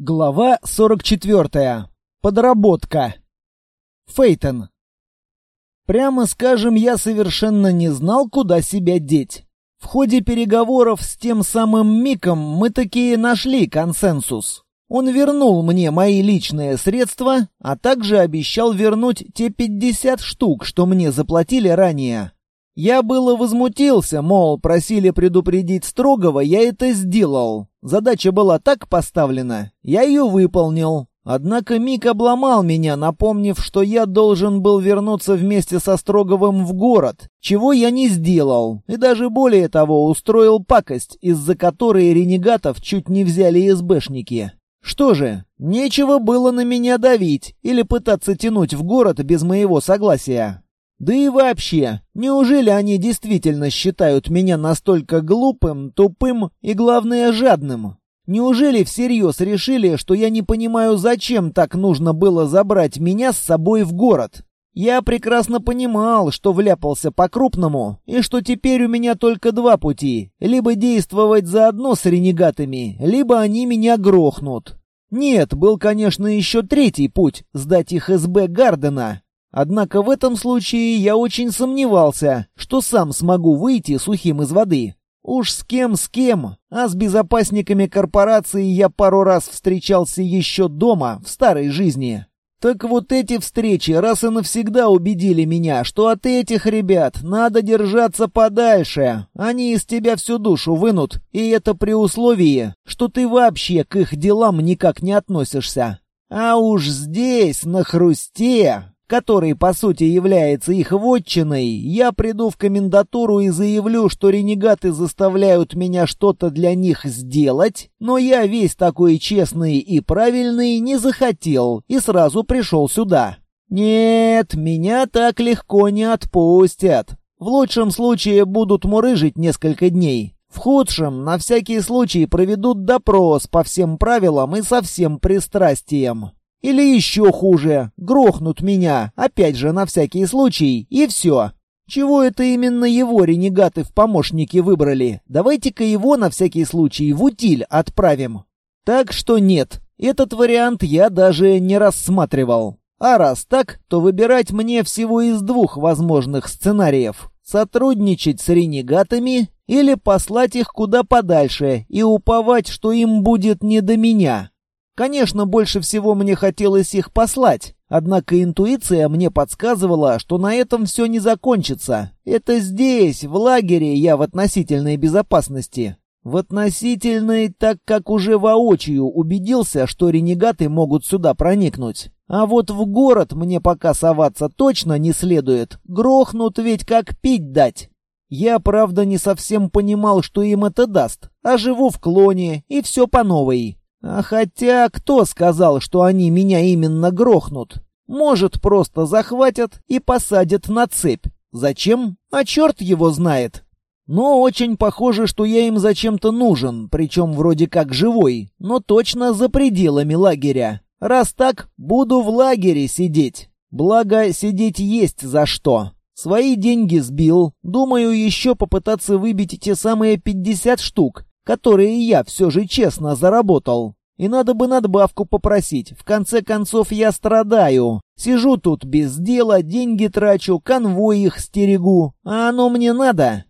Глава 44. Подработка. Фейтон. Прямо скажем, я совершенно не знал, куда себя деть. В ходе переговоров с тем самым Миком мы такие нашли консенсус. Он вернул мне мои личные средства, а также обещал вернуть те 50 штук, что мне заплатили ранее. Я было возмутился, мол, просили предупредить строгого, я это сделал. Задача была так поставлена, я ее выполнил. Однако Мик обломал меня, напомнив, что я должен был вернуться вместе со Строговым в город, чего я не сделал, и даже более того устроил пакость, из-за которой ренегатов чуть не взяли СБшники. Что же, нечего было на меня давить или пытаться тянуть в город без моего согласия. Да и вообще, неужели они действительно считают меня настолько глупым, тупым и, главное, жадным? Неужели всерьез решили, что я не понимаю, зачем так нужно было забрать меня с собой в город? Я прекрасно понимал, что вляпался по-крупному, и что теперь у меня только два пути. Либо действовать заодно с ренегатами, либо они меня грохнут. Нет, был, конечно, еще третий путь — сдать их СБ Гардена, Однако в этом случае я очень сомневался, что сам смогу выйти сухим из воды. Уж с кем с кем, а с безопасниками корпорации я пару раз встречался еще дома, в старой жизни. Так вот эти встречи раз и навсегда убедили меня, что от этих ребят надо держаться подальше. Они из тебя всю душу вынут, и это при условии, что ты вообще к их делам никак не относишься. А уж здесь, на хрусте, который по сути является их вотчиной, я приду в комендатуру и заявлю, что ренегаты заставляют меня что-то для них сделать, но я весь такой честный и правильный не захотел и сразу пришел сюда. Нет, меня так легко не отпустят. В лучшем случае будут мурыжить несколько дней. В худшем, на всякий случай, проведут допрос по всем правилам и со всем пристрастием. Или еще хуже, грохнут меня, опять же на всякий случай, и все. Чего это именно его ренегаты в помощники выбрали? Давайте-ка его на всякий случай в утиль отправим. Так что нет, этот вариант я даже не рассматривал. А раз так, то выбирать мне всего из двух возможных сценариев. Сотрудничать с ренегатами или послать их куда подальше и уповать, что им будет не до меня. Конечно, больше всего мне хотелось их послать, однако интуиция мне подсказывала, что на этом все не закончится. Это здесь, в лагере, я в относительной безопасности. В относительной, так как уже воочию убедился, что ренегаты могут сюда проникнуть. А вот в город мне пока соваться точно не следует. Грохнут ведь как пить дать. Я, правда, не совсем понимал, что им это даст, а живу в клоне, и все по новой. А хотя кто сказал, что они меня именно грохнут? Может, просто захватят и посадят на цепь. Зачем? А черт его знает. Но очень похоже, что я им зачем-то нужен, причем вроде как живой, но точно за пределами лагеря. Раз так, буду в лагере сидеть. Благо, сидеть есть за что. Свои деньги сбил, думаю еще попытаться выбить те самые 50 штук, которые я все же честно заработал. И надо бы надбавку попросить. В конце концов, я страдаю. Сижу тут без дела, деньги трачу, конвой их стерегу. А оно мне надо.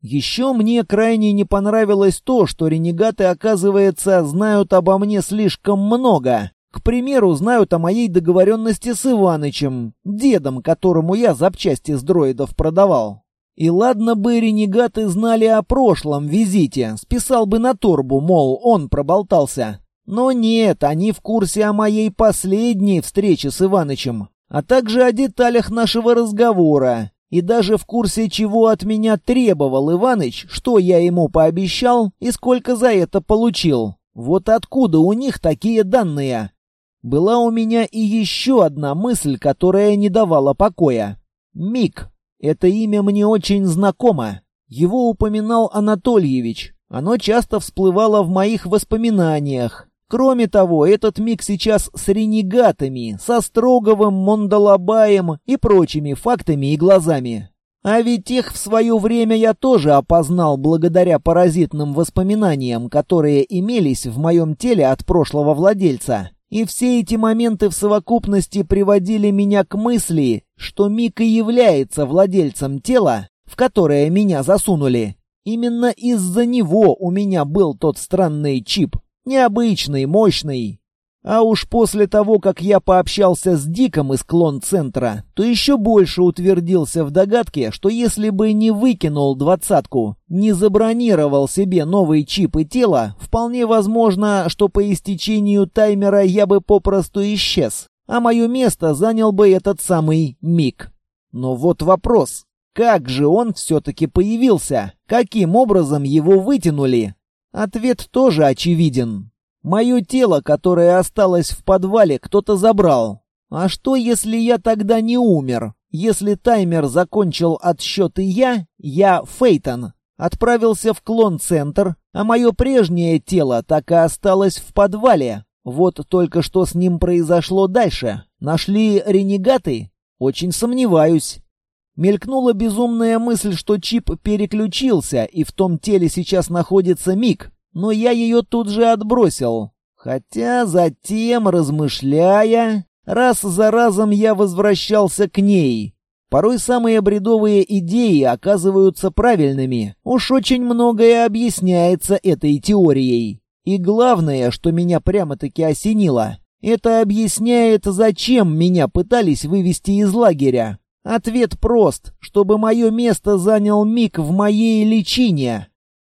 Еще мне крайне не понравилось то, что ренегаты, оказывается, знают обо мне слишком много. К примеру, знают о моей договоренности с Иванычем, дедом, которому я запчасти с дроидов продавал. И ладно бы ренегаты знали о прошлом визите, списал бы на торбу, мол, он проболтался. Но нет, они в курсе о моей последней встрече с Иванычем, а также о деталях нашего разговора. И даже в курсе, чего от меня требовал Иваныч, что я ему пообещал и сколько за это получил. Вот откуда у них такие данные? Была у меня и еще одна мысль, которая не давала покоя. Мик. Это имя мне очень знакомо. Его упоминал Анатольевич. Оно часто всплывало в моих воспоминаниях. Кроме того, этот миг сейчас с ренегатами, со Строговым, Мондалабаем и прочими фактами и глазами. А ведь их в свое время я тоже опознал благодаря паразитным воспоминаниям, которые имелись в моем теле от прошлого владельца. И все эти моменты в совокупности приводили меня к мысли, что Мик и является владельцем тела, в которое меня засунули. Именно из-за него у меня был тот странный чип. Необычный, мощный, а уж после того, как я пообщался с Диком из клон-центра, то еще больше утвердился в догадке, что если бы не выкинул двадцатку, не забронировал себе новый чип и тело, вполне возможно, что по истечению таймера я бы попросту исчез, а мое место занял бы этот самый Мик. Но вот вопрос. Как же он все-таки появился? Каким образом его вытянули? Ответ тоже очевиден. Мое тело, которое осталось в подвале, кто-то забрал. А что, если я тогда не умер? Если таймер закончил отсчет и я, я Фейтон, отправился в клон-центр, а мое прежнее тело так и осталось в подвале. Вот только что с ним произошло дальше. Нашли ренегаты? Очень сомневаюсь. Мелькнула безумная мысль, что чип переключился, и в том теле сейчас находится Мик но я ее тут же отбросил. Хотя затем, размышляя, раз за разом я возвращался к ней. Порой самые бредовые идеи оказываются правильными. Уж очень многое объясняется этой теорией. И главное, что меня прямо-таки осенило, это объясняет, зачем меня пытались вывести из лагеря. Ответ прост, чтобы мое место занял Мик в моей личине.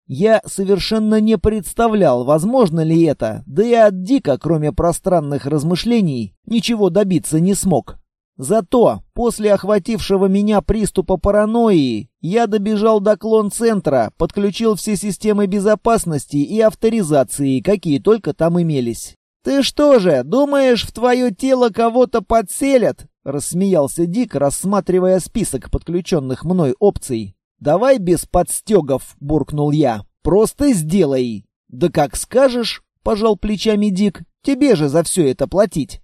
Я совершенно не представлял, возможно ли это, да и от Дика, кроме пространных размышлений, ничего добиться не смог. Зато после охватившего меня приступа паранойи я добежал до клон-центра, подключил все системы безопасности и авторизации, какие только там имелись. «Ты что же, думаешь, в твое тело кого-то подселят?» — рассмеялся Дик, рассматривая список подключенных мной опций. «Давай без подстегов», — буркнул я. «Просто сделай». «Да как скажешь», — пожал плечами Дик. «Тебе же за все это платить».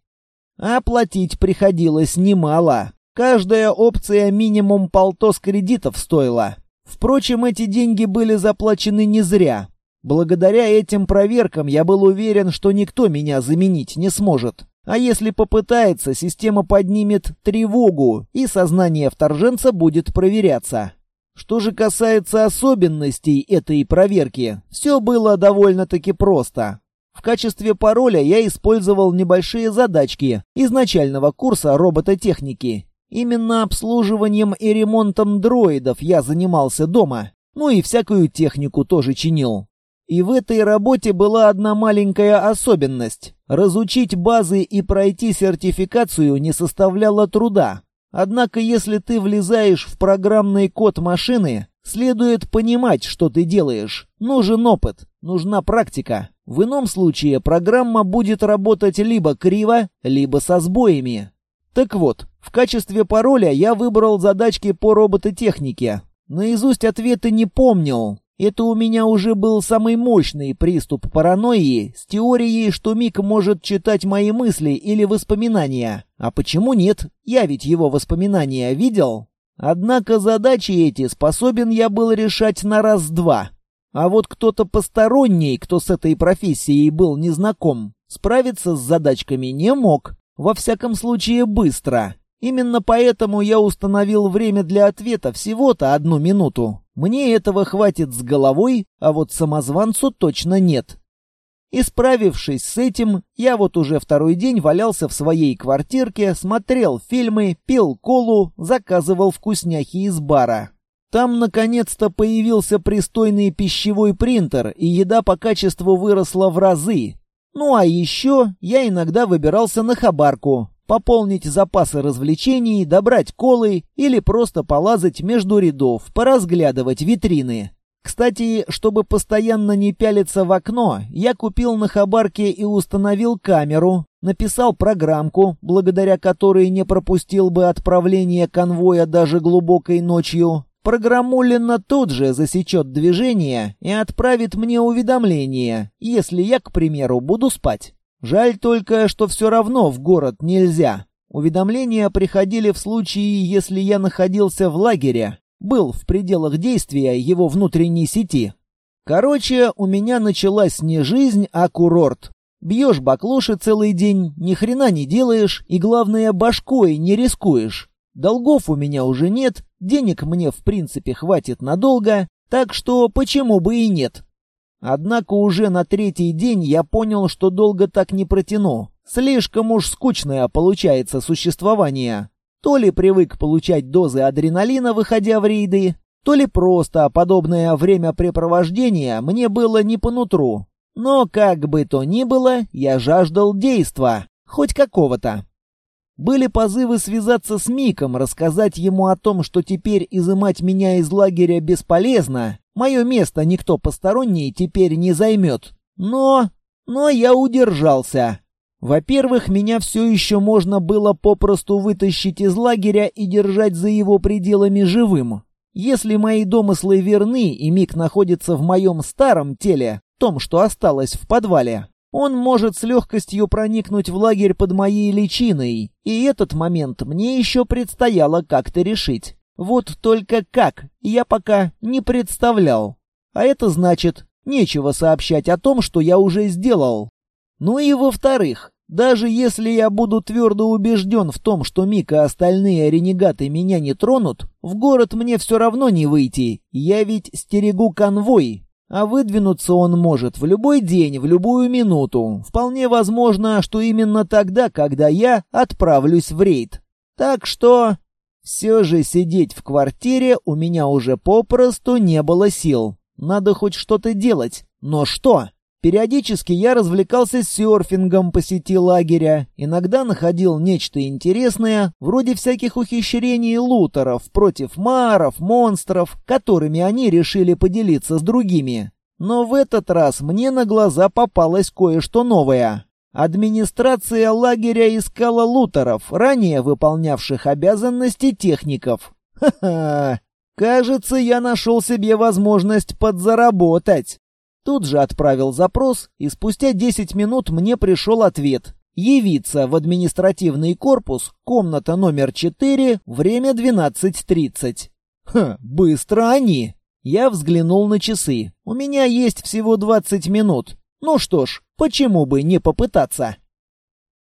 А платить приходилось немало. Каждая опция минимум полтос кредитов стоила. Впрочем, эти деньги были заплачены не зря. Благодаря этим проверкам я был уверен, что никто меня заменить не сможет. А если попытается, система поднимет тревогу, и сознание вторженца будет проверяться. Что же касается особенностей этой проверки, все было довольно-таки просто. В качестве пароля я использовал небольшие задачки из начального курса робототехники. Именно обслуживанием и ремонтом дроидов я занимался дома, ну и всякую технику тоже чинил. И в этой работе была одна маленькая особенность. Разучить базы и пройти сертификацию не составляло труда. Однако, если ты влезаешь в программный код машины, следует понимать, что ты делаешь. Нужен опыт, нужна практика. В ином случае программа будет работать либо криво, либо со сбоями. Так вот, в качестве пароля я выбрал задачки по робототехнике. Наизусть ответы не помнил, это у меня уже был самый мощный приступ паранойи с теорией, что Мик может читать мои мысли или воспоминания. А почему нет? Я ведь его воспоминания видел. Однако задачи эти способен я был решать на раз-два. А вот кто-то посторонний, кто с этой профессией был незнаком, справиться с задачками не мог. Во всяком случае, быстро. Именно поэтому я установил время для ответа всего-то одну минуту. Мне этого хватит с головой, а вот самозванцу точно нет. Исправившись с этим, я вот уже второй день валялся в своей квартирке, смотрел фильмы, пил колу, заказывал вкусняхи из бара. Там наконец-то появился пристойный пищевой принтер, и еда по качеству выросла в разы. Ну а еще я иногда выбирался на хабарку, пополнить запасы развлечений, добрать колы или просто полазать между рядов, поразглядывать витрины. Кстати, чтобы постоянно не пялиться в окно, я купил на хабарке и установил камеру, написал программку, благодаря которой не пропустил бы отправление конвоя даже глубокой ночью. Программулина тут же засечет движение и отправит мне уведомление, если я, к примеру, буду спать. Жаль только, что все равно в город нельзя. Уведомления приходили в случае, если я находился в лагере. Был в пределах действия его внутренней сети. Короче, у меня началась не жизнь, а курорт. Бьешь баклуши целый день, ни хрена не делаешь, и главное, башкой не рискуешь. Долгов у меня уже нет, денег мне в принципе хватит надолго, так что почему бы и нет. Однако уже на третий день я понял, что долго так не протяну. Слишком уж скучное получается существование. То ли привык получать дозы адреналина, выходя в рейды, то ли просто подобное времяпрепровождение мне было не по нутру. Но как бы то ни было, я жаждал действа, хоть какого-то. Были позывы связаться с Миком, рассказать ему о том, что теперь изымать меня из лагеря бесполезно, мое место никто посторонний теперь не займет. Но... но я удержался. Во-первых, меня все еще можно было попросту вытащить из лагеря и держать за его пределами живым. Если мои домыслы верны, и Мик находится в моем старом теле, том, что осталось в подвале, он может с легкостью проникнуть в лагерь под моей личиной, и этот момент мне еще предстояло как-то решить. Вот только как, я пока не представлял. А это значит, нечего сообщать о том, что я уже сделал. Ну и во-вторых, даже если я буду твердо убежден в том, что Мика и остальные ренегаты меня не тронут, в город мне все равно не выйти, я ведь стерегу конвой. А выдвинуться он может в любой день, в любую минуту. Вполне возможно, что именно тогда, когда я отправлюсь в рейд. Так что... Все же сидеть в квартире у меня уже попросту не было сил. Надо хоть что-то делать. Но что? Периодически я развлекался серфингом по сети лагеря, иногда находил нечто интересное, вроде всяких ухищрений лутеров против маров, монстров, которыми они решили поделиться с другими. Но в этот раз мне на глаза попалось кое-что новое. Администрация лагеря искала лутеров, ранее выполнявших обязанности техников. Ха-ха! Кажется, я нашел себе возможность подзаработать. Тут же отправил запрос, и спустя 10 минут мне пришел ответ. Явиться в административный корпус, комната номер 4, время 12.30. Ха, быстро они. Я взглянул на часы. У меня есть всего 20 минут. Ну что ж, почему бы не попытаться?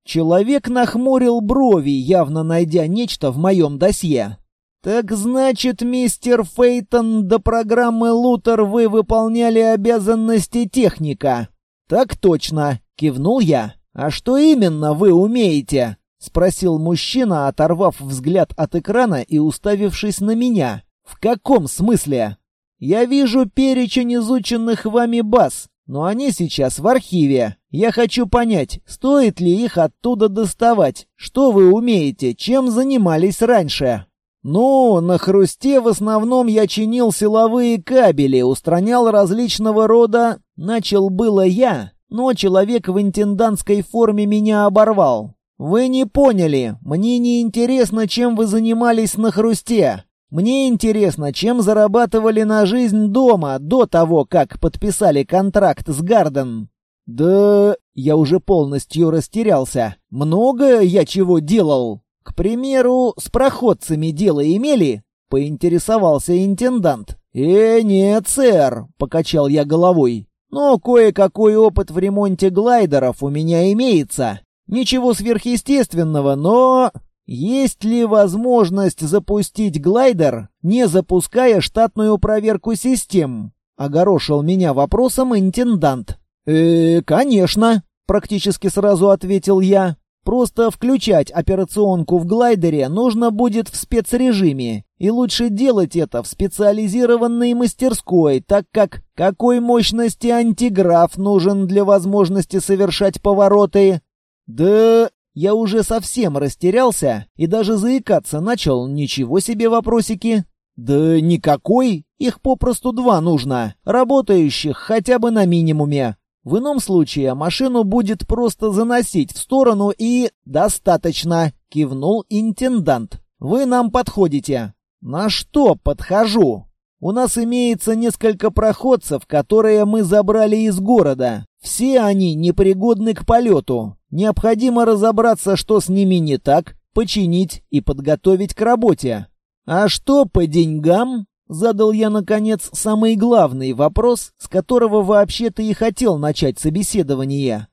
Человек нахмурил брови, явно найдя нечто в моем досье. «Так значит, мистер Фейтон, до программы Лутер вы выполняли обязанности техника?» «Так точно», — кивнул я. «А что именно вы умеете?» — спросил мужчина, оторвав взгляд от экрана и уставившись на меня. «В каком смысле?» «Я вижу перечень изученных вами баз, но они сейчас в архиве. Я хочу понять, стоит ли их оттуда доставать. Что вы умеете, чем занимались раньше?» Ну, на хрусте в основном я чинил силовые кабели, устранял различного рода... Начал было я, но человек в интендантской форме меня оборвал. Вы не поняли, мне не интересно, чем вы занимались на хрусте. Мне интересно, чем зарабатывали на жизнь дома до того, как подписали контракт с Гарден. Да, я уже полностью растерялся. Много я чего делал. «К примеру, с проходцами дело имели?» — поинтересовался интендант. «Э, нет, сэр», — покачал я головой. «Но кое-какой опыт в ремонте глайдеров у меня имеется. Ничего сверхъестественного, но...» «Есть ли возможность запустить глайдер, не запуская штатную проверку систем?» — огорошил меня вопросом интендант. «Э, конечно», — практически сразу ответил я. Просто включать операционку в глайдере нужно будет в спецрежиме, и лучше делать это в специализированной мастерской, так как какой мощности антиграф нужен для возможности совершать повороты? Да, я уже совсем растерялся и даже заикаться начал, ничего себе вопросики. Да никакой, их попросту два нужно, работающих хотя бы на минимуме. В ином случае машину будет просто заносить в сторону и... «Достаточно!» — кивнул интендант. «Вы нам подходите». «На что подхожу?» «У нас имеется несколько проходцев, которые мы забрали из города. Все они непригодны к полету. Необходимо разобраться, что с ними не так, починить и подготовить к работе». «А что по деньгам?» Задал я, наконец, самый главный вопрос, с которого вообще-то и хотел начать собеседование.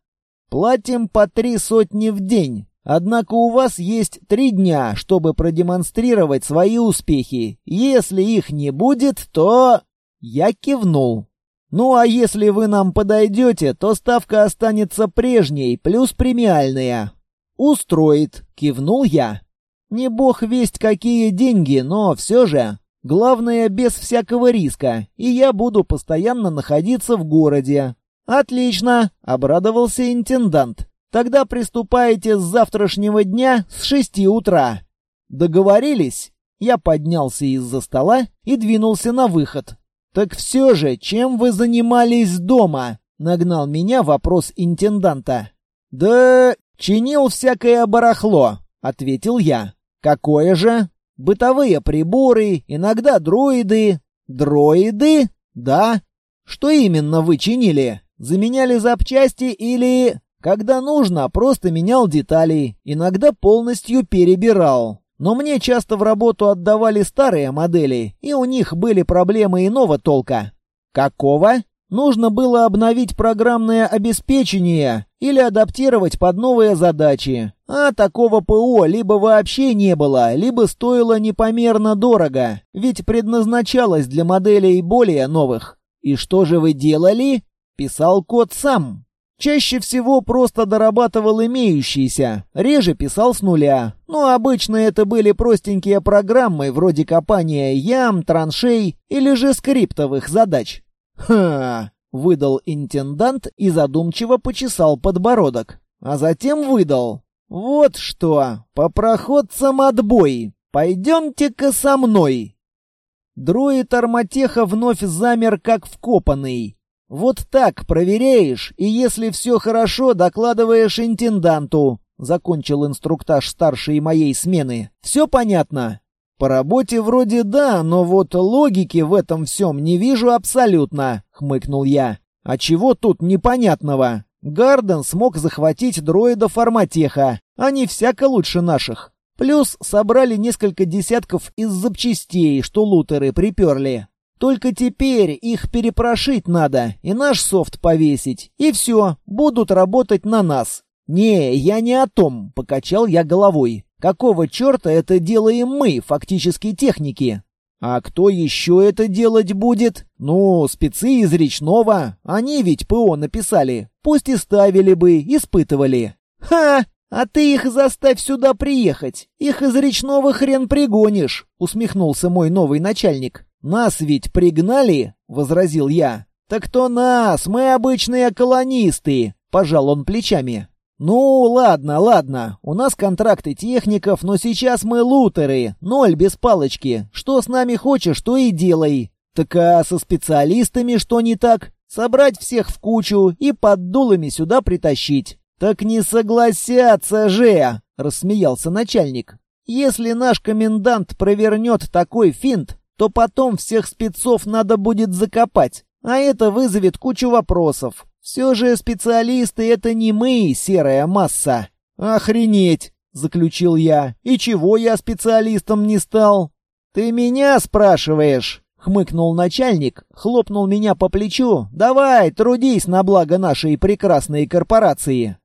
«Платим по три сотни в день. Однако у вас есть три дня, чтобы продемонстрировать свои успехи. Если их не будет, то...» Я кивнул. «Ну а если вы нам подойдете, то ставка останется прежней, плюс премиальная». «Устроит», — кивнул я. «Не бог весть какие деньги, но все же. Главное, без всякого риска, и я буду постоянно находиться в городе». «Отлично», — обрадовался интендант. «Тогда приступаете с завтрашнего дня с шести утра». «Договорились?» Я поднялся из-за стола и двинулся на выход. «Так все же, чем вы занимались дома?» — нагнал меня вопрос интенданта. «Да чинил всякое барахло», — ответил я. «Какое же?» Бытовые приборы, иногда дроиды. Дроиды? Да. Что именно вы чинили? Заменяли запчасти или... Когда нужно, просто менял детали, иногда полностью перебирал. Но мне часто в работу отдавали старые модели, и у них были проблемы иного толка. Какого? Нужно было обновить программное обеспечение или адаптировать под новые задачи. А такого ПО либо вообще не было, либо стоило непомерно дорого, ведь предназначалось для моделей более новых. И что же вы делали? Писал код сам. Чаще всего просто дорабатывал имеющиеся, реже писал с нуля. Но обычно это были простенькие программы вроде копания ям, траншей или же скриптовых задач. «Ха!» — выдал интендант и задумчиво почесал подбородок. А затем выдал. «Вот что! По проходцам отбой! Пойдемте-ка со мной!» Дроид Арматеха вновь замер, как вкопанный. «Вот так проверяешь, и если все хорошо, докладываешь интенданту», — закончил инструктаж старшей моей смены. «Все понятно?» «По работе вроде да, но вот логики в этом всем не вижу абсолютно», — хмыкнул я. «А чего тут непонятного? Гарден смог захватить дроида Форматеха, они всяко лучше наших. Плюс собрали несколько десятков из запчастей, что лутеры приперли. Только теперь их перепрошить надо и наш софт повесить, и все, будут работать на нас. «Не, я не о том», — покачал я головой. Какого черта это делаем мы, фактически техники? А кто еще это делать будет? Ну, спецы из речного. Они ведь ПО написали. Пусть и ставили бы, испытывали. Ха! А ты их заставь сюда приехать. Их из речного хрен пригонишь, усмехнулся мой новый начальник. Нас ведь пригнали, возразил я. Так то нас, мы обычные колонисты, пожал он плечами. «Ну, ладно, ладно. У нас контракты техников, но сейчас мы лутеры. Ноль без палочки. Что с нами хочешь, то и делай. Так а со специалистами что не так? Собрать всех в кучу и под дулами сюда притащить». «Так не согласятся же!» — рассмеялся начальник. «Если наш комендант провернет такой финт, то потом всех спецов надо будет закопать, а это вызовет кучу вопросов. Все же специалисты — это не мы, серая масса. Охренеть, заключил я. И чего я специалистом не стал? Ты меня спрашиваешь? Хмыкнул начальник, хлопнул меня по плечу. «Давай, трудись на благо нашей прекрасной корпорации».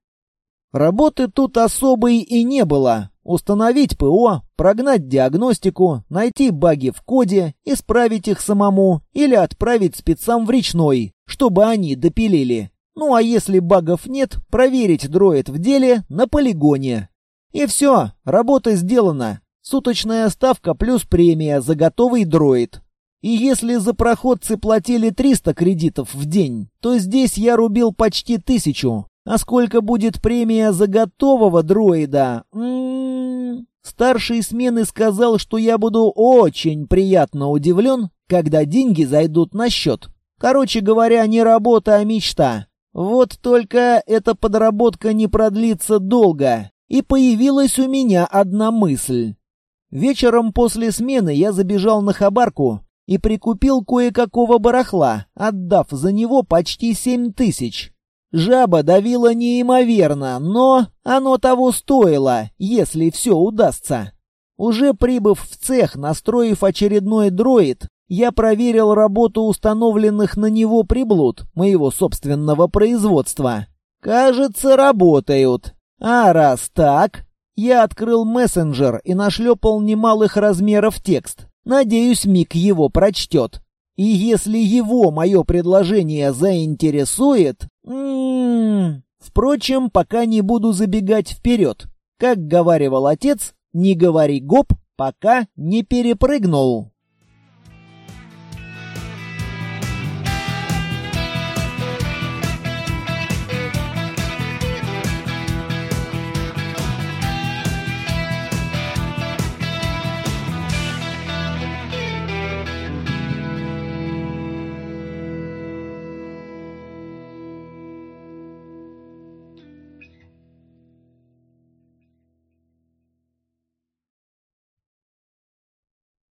Работы тут особой и не было. Установить ПО, прогнать диагностику, найти баги в коде, исправить их самому или отправить спецам в речной, чтобы они допилили. Ну а если багов нет, проверить дроид в деле на полигоне. И все, работа сделана. Суточная ставка плюс премия за готовый дроид. И если за проходцы платили 300 кредитов в день, то здесь я рубил почти тысячу. А сколько будет премия за готового дроида? М -м -м. Старший смены сказал, что я буду очень приятно удивлен, когда деньги зайдут на счет. Короче говоря, не работа, а мечта. Вот только эта подработка не продлится долго, и появилась у меня одна мысль. Вечером после смены я забежал на хабарку и прикупил кое-какого барахла, отдав за него почти семь тысяч. Жаба давила неимоверно, но оно того стоило, если все удастся. Уже прибыв в цех, настроив очередной дроид, Я проверил работу установленных на него приблуд моего собственного производства. Кажется, работают. А раз так, я открыл мессенджер и нашлепал немалых размеров текст. Надеюсь, Мик его прочтет. И если его мое предложение заинтересует... М -м -м, впрочем, пока не буду забегать вперед. Как говаривал отец, не говори гоп, пока не перепрыгнул.